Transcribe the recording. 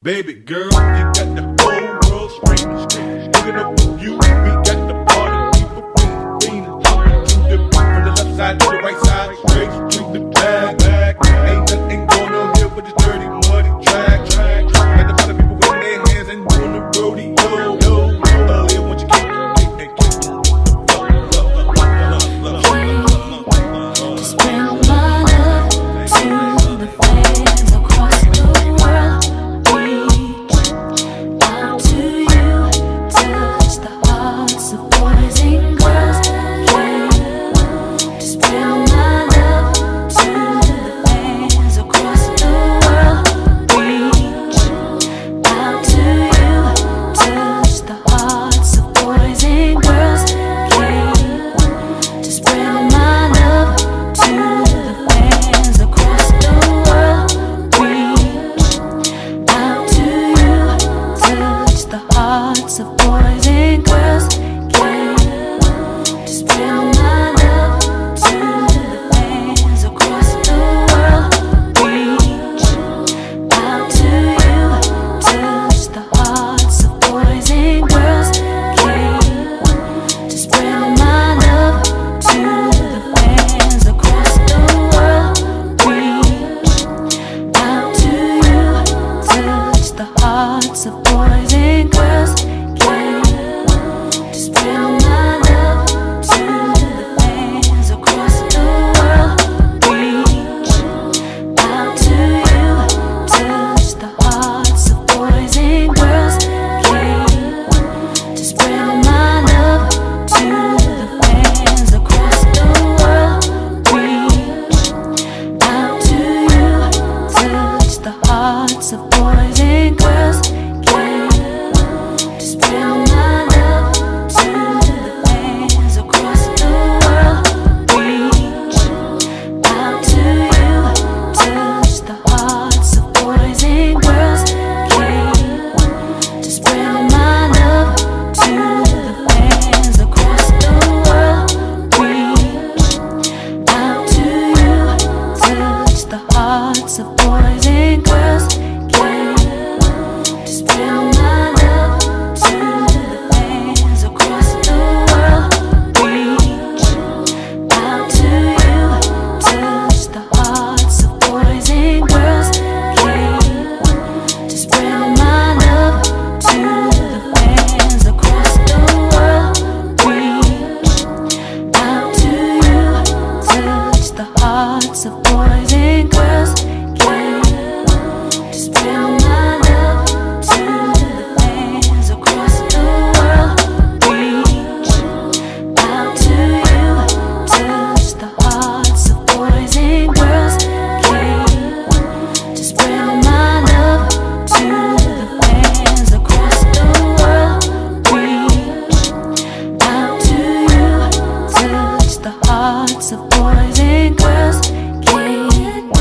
Baby girl, you got the whole world straight. Looking up you. of boys and girls. of boys and girls. of boys and girls. My love to the fans across the world. Reach out to you, touch the hearts of boys and girls. My love to the fans across the world. Reach out to you, touch the hearts of boys and girls get